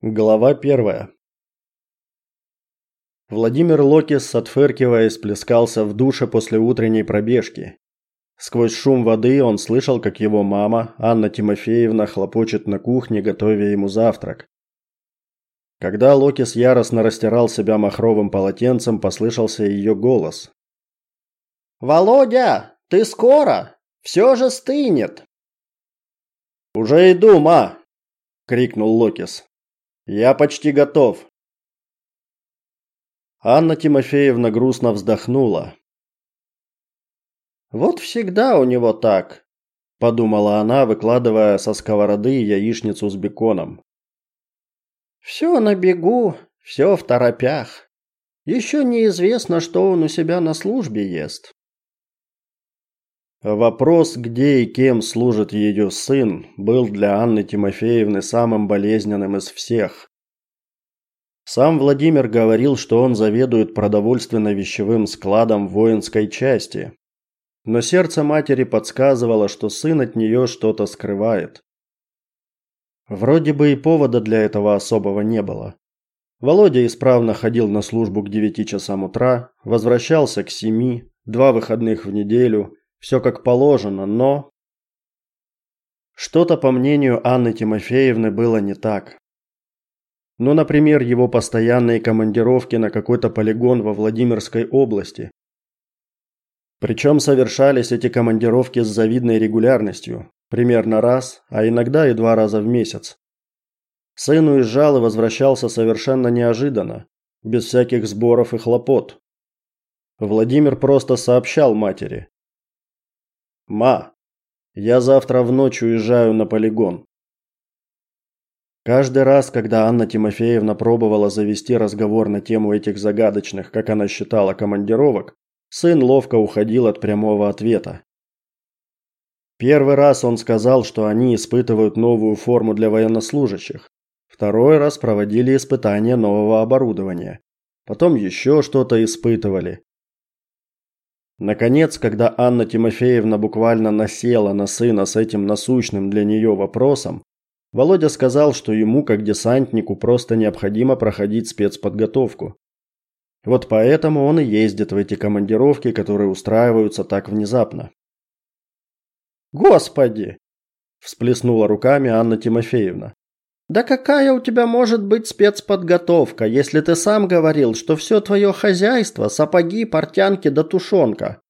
Глава первая. Владимир Локис, отфыркиваясь, плескался в душе после утренней пробежки. Сквозь шум воды он слышал, как его мама, Анна Тимофеевна, хлопочет на кухне, готовя ему завтрак. Когда Локис яростно растирал себя махровым полотенцем, послышался ее голос. «Володя, ты скоро? Все же стынет!» «Уже иду, ма!» – крикнул Локис. Я почти готов. Анна Тимофеевна грустно вздохнула. Вот всегда у него так, подумала она, выкладывая со сковороды яичницу с беконом. Все на бегу, все в торопях. Еще неизвестно, что он у себя на службе ест. Вопрос, где и кем служит ее сын, был для Анны Тимофеевны самым болезненным из всех. Сам Владимир говорил, что он заведует продовольственно-вещевым складом воинской части. Но сердце матери подсказывало, что сын от нее что-то скрывает. Вроде бы и повода для этого особого не было. Володя исправно ходил на службу к девяти часам утра, возвращался к семи, два выходных в неделю – все как положено, но что-то, по мнению Анны Тимофеевны, было не так. Ну, например, его постоянные командировки на какой-то полигон во Владимирской области. Причем совершались эти командировки с завидной регулярностью, примерно раз, а иногда и два раза в месяц. Сын уезжал и возвращался совершенно неожиданно, без всяких сборов и хлопот. Владимир просто сообщал матери: Ма, я завтра в ночь уезжаю на полигон. Каждый раз, когда Анна Тимофеевна пробовала завести разговор на тему этих загадочных, как она считала, командировок, сын ловко уходил от прямого ответа. Первый раз он сказал, что они испытывают новую форму для военнослужащих. Второй раз проводили испытания нового оборудования. Потом еще что-то испытывали. Наконец, когда Анна Тимофеевна буквально насела на сына с этим насущным для нее вопросом, Володя сказал, что ему, как десантнику, просто необходимо проходить спецподготовку. Вот поэтому он и ездит в эти командировки, которые устраиваются так внезапно. Господи, всплеснула руками Анна Тимофеевна. Да какая у тебя может быть спецподготовка, если ты сам говорил, что все твое хозяйство сапоги, портянки да тушенка?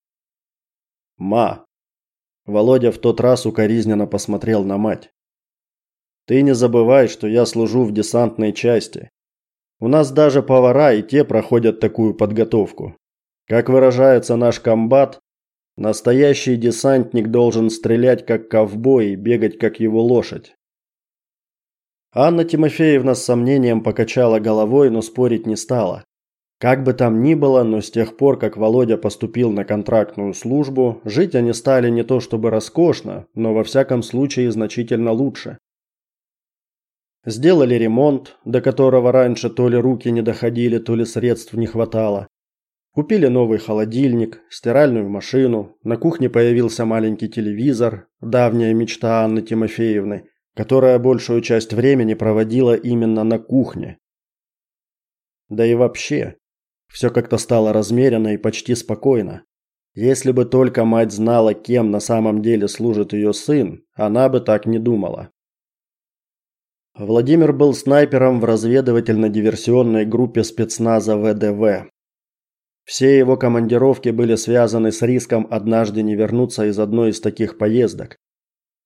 Ма. Володя в тот раз укоризненно посмотрел на мать. Ты не забывай, что я служу в десантной части. У нас даже повара и те проходят такую подготовку. Как выражается наш комбат, настоящий десантник должен стрелять как ковбой и бегать как его лошадь. Анна Тимофеевна с сомнением покачала головой, но спорить не стала. Как бы там ни было, но с тех пор, как Володя поступил на контрактную службу, жить они стали не то чтобы роскошно, но во всяком случае значительно лучше. Сделали ремонт, до которого раньше то ли руки не доходили, то ли средств не хватало. Купили новый холодильник, стиральную машину, на кухне появился маленький телевизор, давняя мечта Анны Тимофеевны – которая большую часть времени проводила именно на кухне. Да и вообще, все как-то стало размеренно и почти спокойно. Если бы только мать знала, кем на самом деле служит ее сын, она бы так не думала. Владимир был снайпером в разведывательно-диверсионной группе спецназа ВДВ. Все его командировки были связаны с риском однажды не вернуться из одной из таких поездок.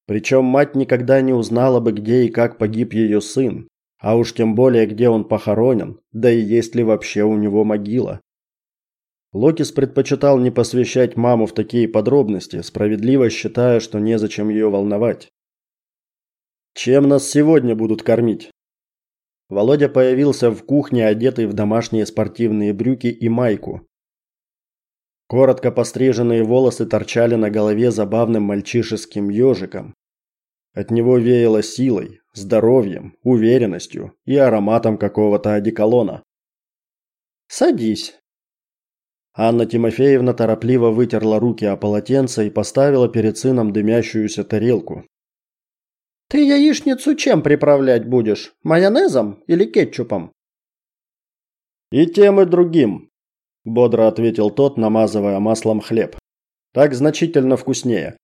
Причем мать никогда не узнала бы, где и как погиб ее сын, а уж тем более, где он похоронен, да и есть ли вообще у него могила. Локис предпочитал не посвящать маму в такие подробности, справедливо считая, что незачем ее волновать. Чем нас сегодня будут кормить? Володя появился в кухне, одетый в домашние спортивные брюки и майку. Коротко постриженные волосы торчали на голове забавным мальчишеским ежиком. От него веяло силой, здоровьем, уверенностью и ароматом какого-то одеколона. Садись. Анна Тимофеевна торопливо вытерла руки о полотенце и поставила перед сыном дымящуюся тарелку. Ты яичницу чем приправлять будешь? Майонезом или кетчупом? И тем, и другим, бодро ответил тот, намазывая маслом хлеб. Так значительно вкуснее.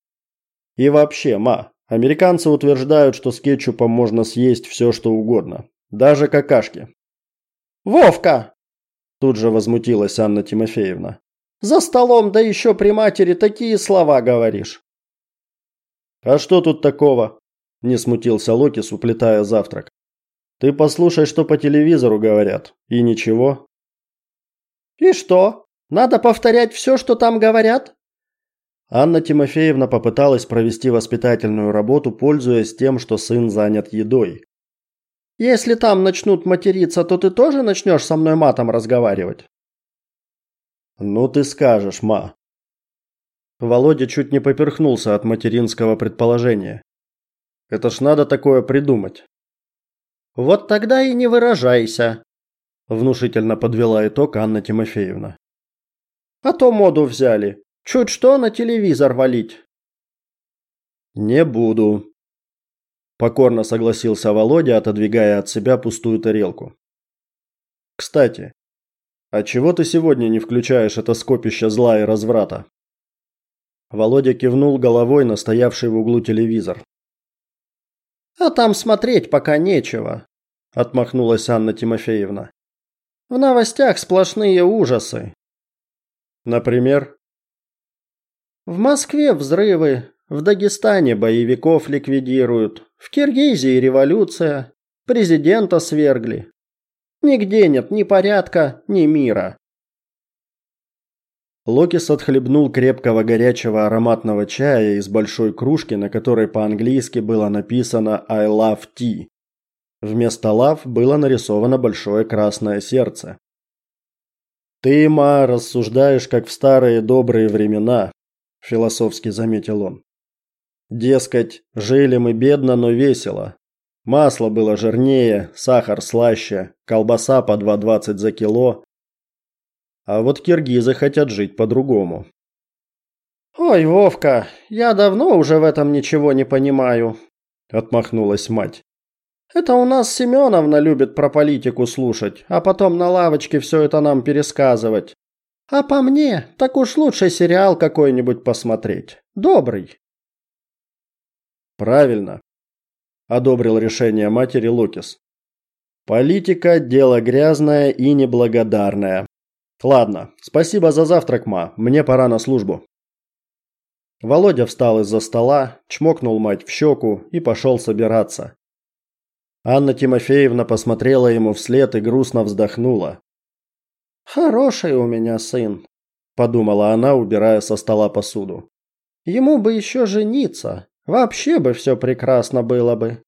И вообще, ма, американцы утверждают, что с кетчупом можно съесть все, что угодно, даже какашки. Вовка, тут же возмутилась Анна Тимофеевна. За столом, да еще при матери такие слова говоришь. А что тут такого? Не смутился Локис, уплетая завтрак. Ты послушай, что по телевизору говорят, и ничего. И что? Надо повторять все, что там говорят? Анна Тимофеевна попыталась провести воспитательную работу, пользуясь тем, что сын занят едой. Если там начнут материться, то ты тоже начнешь со мной матом разговаривать. Ну ты скажешь, ма. Володя чуть не поперхнулся от материнского предположения. Это ж надо такое придумать. Вот тогда и не выражайся, внушительно подвела итог Анна Тимофеевна. А то моду взяли. Чуть что на телевизор валить. Не буду. Покорно согласился Володя, отодвигая от себя пустую тарелку. Кстати, а чего ты сегодня не включаешь это скопище зла и разврата? Володя кивнул головой на стоявший в углу телевизор. А там смотреть пока нечего, отмахнулась Анна Тимофеевна. В новостях сплошные ужасы. Например, в Москве взрывы, в Дагестане боевиков ликвидируют, в Киргизии революция, президента свергли. Нигде нет ни порядка, ни мира. Локис отхлебнул крепкого горячего ароматного чая из большой кружки, на которой по-английски было написано I love tea. Вместо love было нарисовано большое красное сердце. Ты, Ма, рассуждаешь как в старые добрые времена, философски заметил он. Дескать, жили мы бедно, но весело. Масло было жирнее, сахар слаще, колбаса по 2.20 за кило, а вот киргизы хотят жить по-другому. Ой, Вовка, я давно уже в этом ничего не понимаю, отмахнулась мать. Это у нас Семеновна любит про политику слушать, а потом на лавочке все это нам пересказывать. А по мне, так уж лучше сериал какой-нибудь посмотреть. Добрый. Правильно, одобрил решение матери Лукис. Политика дело грязное и неблагодарное. Ладно, спасибо за завтрак, ма. Мне пора на службу. Володя встал из-за стола, чмокнул мать в щеку и пошел собираться. Анна Тимофеевна посмотрела ему вслед и грустно вздохнула. Хороший у меня сын, подумала она, убирая со стола посуду. Ему бы еще жениться. Вообще бы все прекрасно было бы.